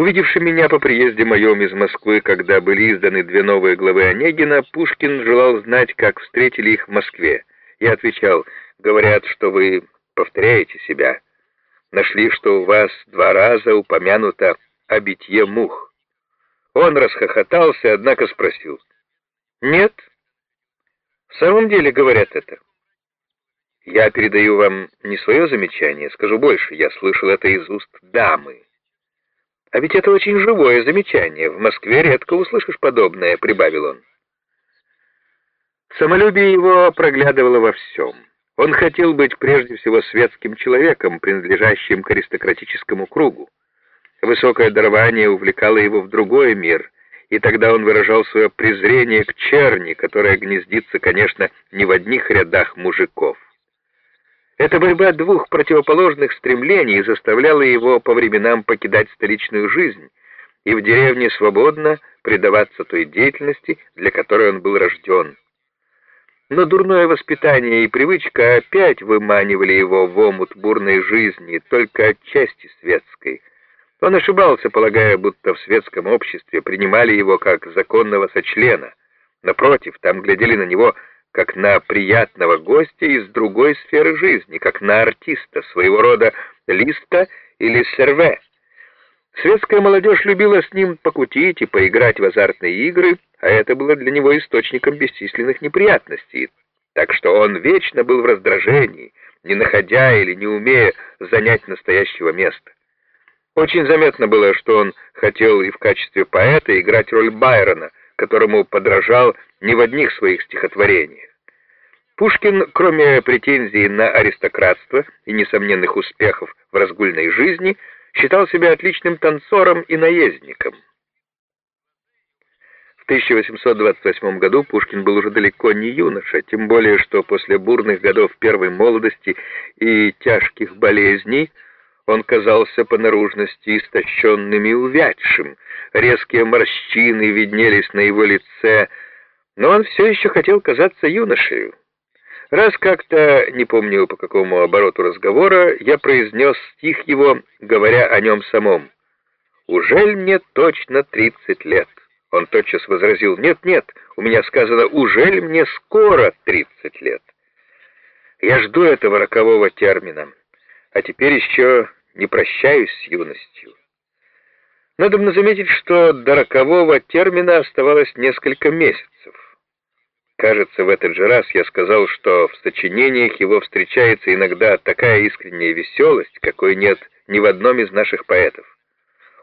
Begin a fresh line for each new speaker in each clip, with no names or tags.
Увидевший меня по приезде моем из Москвы, когда были изданы две новые главы Онегина, Пушкин желал знать, как встретили их в Москве. Я отвечал, говорят, что вы повторяете себя. Нашли, что у вас два раза упомянуто о битье мух. Он расхохотался, однако спросил. Нет, в самом деле говорят это. Я передаю вам не свое замечание, скажу больше, я слышал это из уст дамы. А ведь это очень живое замечание. В Москве редко услышишь подобное, прибавил он. Самолюбие его проглядывало во всем. Он хотел быть прежде всего светским человеком, принадлежащим к аристократическому кругу. Высокое дарование увлекало его в другой мир, и тогда он выражал свое презрение к черни, которая гнездится, конечно, не в одних рядах мужиков. Эта борьба двух противоположных стремлений заставляла его по временам покидать столичную жизнь и в деревне свободно предаваться той деятельности, для которой он был рожден. Но дурное воспитание и привычка опять выманивали его в омут бурной жизни, только отчасти светской. Он ошибался, полагая, будто в светском обществе принимали его как законного сочлена. Напротив, там глядели на него как на приятного гостя из другой сферы жизни, как на артиста, своего рода листа или серве. Светская молодежь любила с ним покутить и поиграть в азартные игры, а это было для него источником бесчисленных неприятностей, так что он вечно был в раздражении, не находя или не умея занять настоящего места. Очень заметно было, что он хотел и в качестве поэта играть роль Байрона, которому подражал не в одних своих стихотворениях. Пушкин, кроме претензий на аристократство и несомненных успехов в разгульной жизни, считал себя отличным танцором и наездником. В 1828 году Пушкин был уже далеко не юноша, тем более что после бурных годов первой молодости и тяжких болезней он казался по наружности истощенным и увядшим, резкие морщины виднелись на его лице, но он все еще хотел казаться юношею. Раз как-то, не помню по какому обороту разговора, я произнес стих его, говоря о нем самом. «Ужель мне точно тридцать лет?» Он тотчас возразил, «Нет-нет, у меня сказано, ужель мне скоро тридцать лет?» Я жду этого рокового термина, а теперь еще не прощаюсь с юностью. Надо бы заметить, что до рокового термина оставалось несколько месяцев. Кажется, в этот же раз я сказал, что в сочинениях его встречается иногда такая искренняя веселость, какой нет ни в одном из наших поэтов.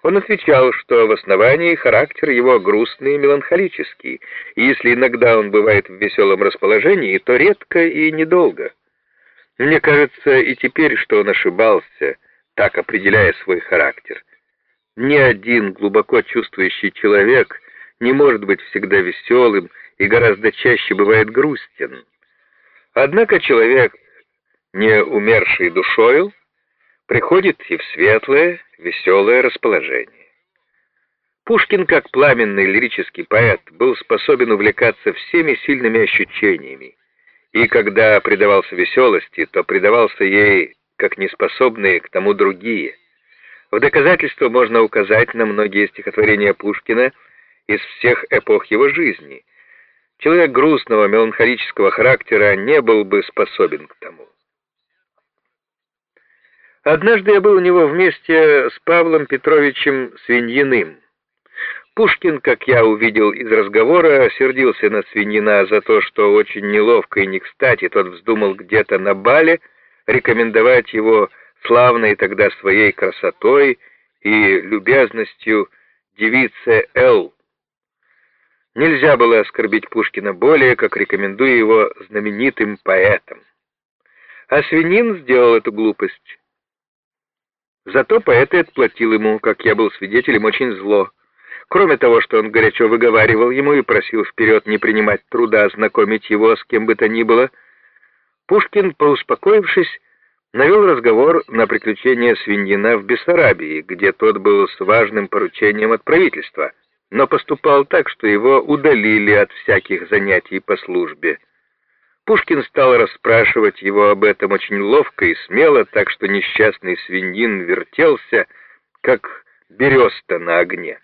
Он отвечал, что в основании характер его грустный и меланхолический, и если иногда он бывает в веселом расположении, то редко и недолго. Мне кажется и теперь, что он ошибался, так определяя свой характер. Ни один глубоко чувствующий человек не может быть всегда веселым и гораздо чаще бывает грустен. Однако человек, не умерший душою, приходит и в светлое, веселое расположение. Пушкин, как пламенный лирический поэт, был способен увлекаться всеми сильными ощущениями, и когда предавался веселости, то предавался ей, как неспособные к тому другие – в доказательство можно указать на многие стихотворения Пушкина из всех эпох его жизни. Человек грустного, меланхолического характера не был бы способен к тому. Однажды я был у него вместе с Павлом Петровичем Свиньиным. Пушкин, как я увидел из разговора, сердился на Свиньина за то, что очень неловко и не кстати тот вздумал где-то на бале рекомендовать его славной тогда своей красотой и любезностью девице Л. Нельзя было оскорбить Пушкина более, как рекомендуя его знаменитым поэтом. А свинин сделал эту глупость. Зато поэт и отплатил ему, как я был свидетелем, очень зло. Кроме того, что он горячо выговаривал ему и просил вперед не принимать труда ознакомить его с кем бы то ни было, Пушкин, поуспокоившись, навел разговор на приключения свиньина в Бессарабии, где тот был с важным поручением от правительства, но поступал так, что его удалили от всяких занятий по службе. Пушкин стал расспрашивать его об этом очень ловко и смело, так что несчастный свиньин вертелся, как береста на огне.